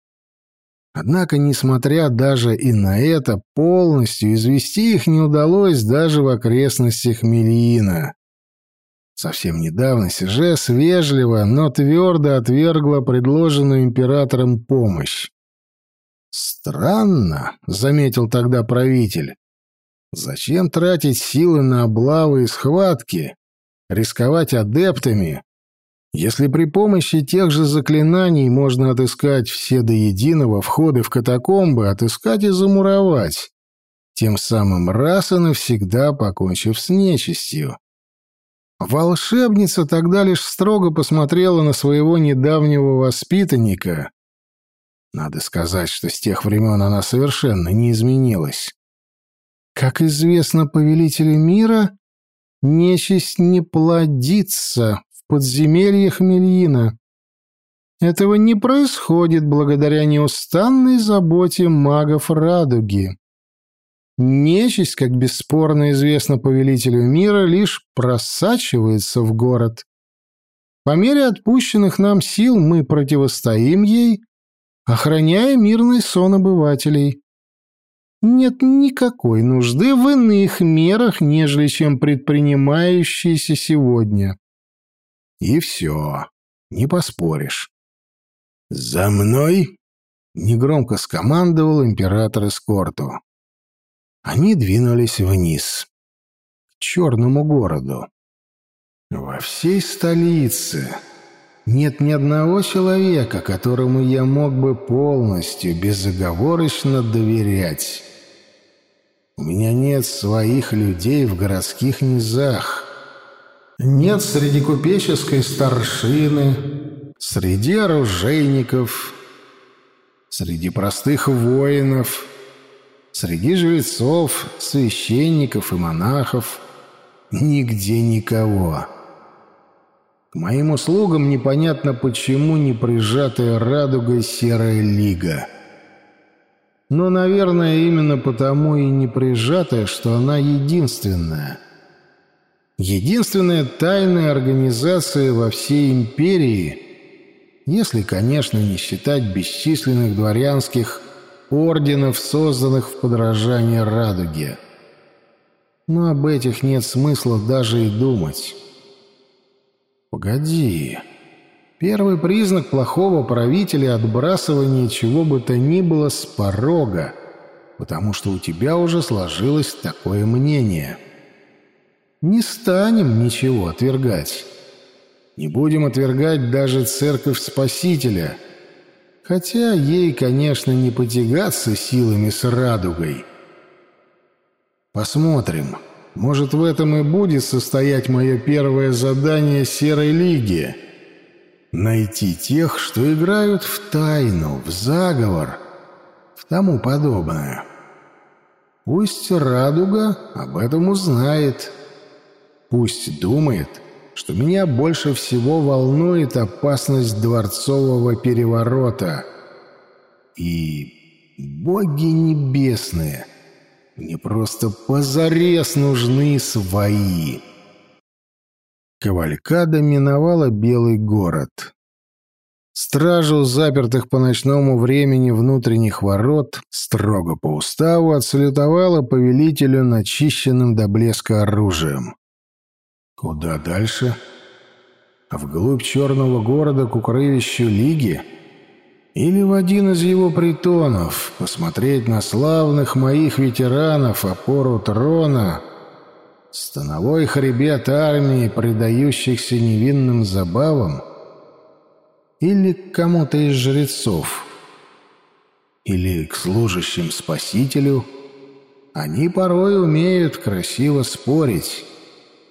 Однако, несмотря даже и на это, полностью извести их не удалось даже в окрестностях Мельина. Совсем недавно Сижес вежливо, но твердо отвергла предложенную императором помощь. «Странно», — заметил тогда правитель, Зачем тратить силы на облавы и схватки, рисковать адептами, если при помощи тех же заклинаний можно отыскать все до единого входы в катакомбы, отыскать и замуровать, тем самым раз и навсегда покончив с нечистью? Волшебница тогда лишь строго посмотрела на своего недавнего воспитанника, Надо сказать, что с тех времен она совершенно не изменилась. Как известно повелителю мира, нечисть не плодится в подземельях Мельина. Этого не происходит благодаря неустанной заботе магов радуги. Нечисть, как бесспорно известно повелителю мира, лишь просачивается в город. По мере отпущенных нам сил мы противостоим ей, охраняя мирный сон обывателей нет никакой нужды в иных мерах, нежели чем предпринимающиеся сегодня. И все, не поспоришь. «За мной!» — негромко скомандовал император эскорту. Они двинулись вниз, к черному городу. Во всей столице нет ни одного человека, которому я мог бы полностью, безоговорочно доверять. У меня нет своих людей в городских низах. Нет среди купеческой старшины, среди оружейников, среди простых воинов, среди жрецов, священников и монахов. Нигде никого. К моим услугам непонятно почему не прижатая радугой серая лига — но, наверное, именно потому и не прижатая, что она единственная. Единственная тайная организация во всей империи, если, конечно, не считать бесчисленных дворянских орденов, созданных в подражание радуге. Но об этих нет смысла даже и думать. Погоди. Первый признак плохого правителя — отбрасывание чего бы то ни было с порога, потому что у тебя уже сложилось такое мнение. Не станем ничего отвергать. Не будем отвергать даже церковь Спасителя, хотя ей, конечно, не потягаться силами с радугой. Посмотрим. Может, в этом и будет состоять мое первое задание Серой Лиги — Найти тех, что играют в тайну, в заговор, в тому подобное. Пусть Радуга об этом узнает. Пусть думает, что меня больше всего волнует опасность дворцового переворота. И боги небесные, мне просто позарез нужны свои». Кавалькада миновала Белый город. Стражу, запертых по ночному времени внутренних ворот, строго по уставу отсалютовала повелителю начищенным до блеска оружием. Куда дальше? Вглубь черного города к укрывищу Лиги? Или в один из его притонов, посмотреть на славных моих ветеранов, опору трона — Становой хребет армии, предающихся невинным забавам? Или к кому-то из жрецов? Или к служащим спасителю? Они порой умеют красиво спорить,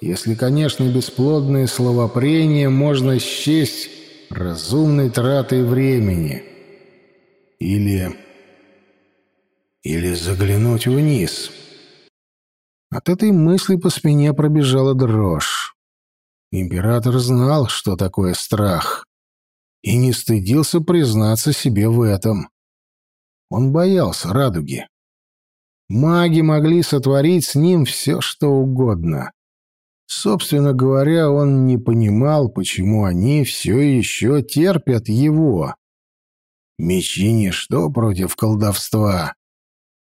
если, конечно, бесплодные словопрения можно счесть разумной тратой времени. Или... Или заглянуть вниз — от этой мысли по спине пробежала дрожь. Император знал, что такое страх, и не стыдился признаться себе в этом. Он боялся радуги. Маги могли сотворить с ним все, что угодно. Собственно говоря, он не понимал, почему они все еще терпят его. Мечи — ничто против колдовства.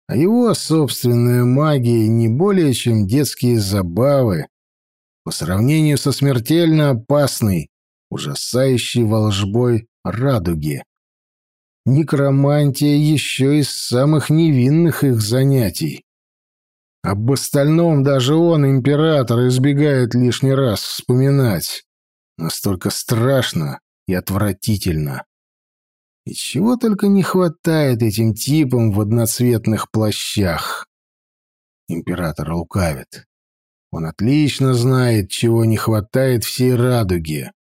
А его собственная магия не более чем детские забавы по сравнению со смертельно опасной, ужасающей волжбой радуги. Некромантия еще из самых невинных их занятий. Об остальном даже он, император, избегает лишний раз вспоминать. Настолько страшно и отвратительно. И чего только не хватает этим типам в одноцветных плащах. Император лукавит. Он отлично знает, чего не хватает всей радуге.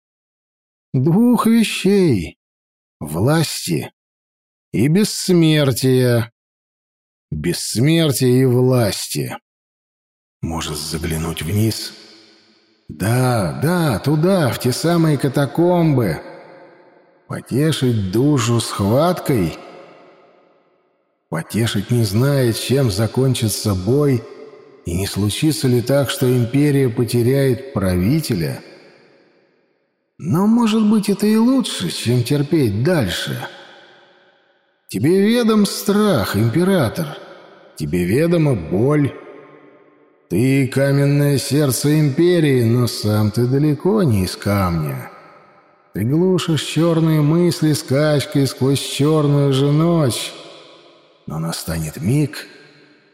Двух вещей — власти и бессмертия. Бессмертия и власти. Может, заглянуть вниз? Да, да, туда, в те самые катакомбы. Потешить душу схваткой? Потешить, не зная, чем закончится бой, и не случится ли так, что империя потеряет правителя? Но, может быть, это и лучше, чем терпеть дальше. Тебе ведом страх, император. Тебе ведома боль. Ты каменное сердце империи, но сам ты далеко не из камня. Ты глушишь черные мысли скачкой сквозь черную же ночь. Но настанет миг,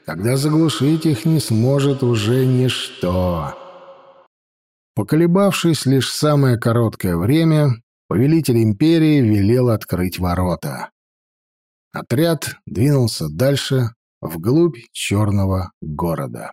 когда заглушить их не сможет уже ничто. Поколебавшись лишь самое короткое время, повелитель империи велел открыть ворота. Отряд двинулся дальше, вглубь черного города.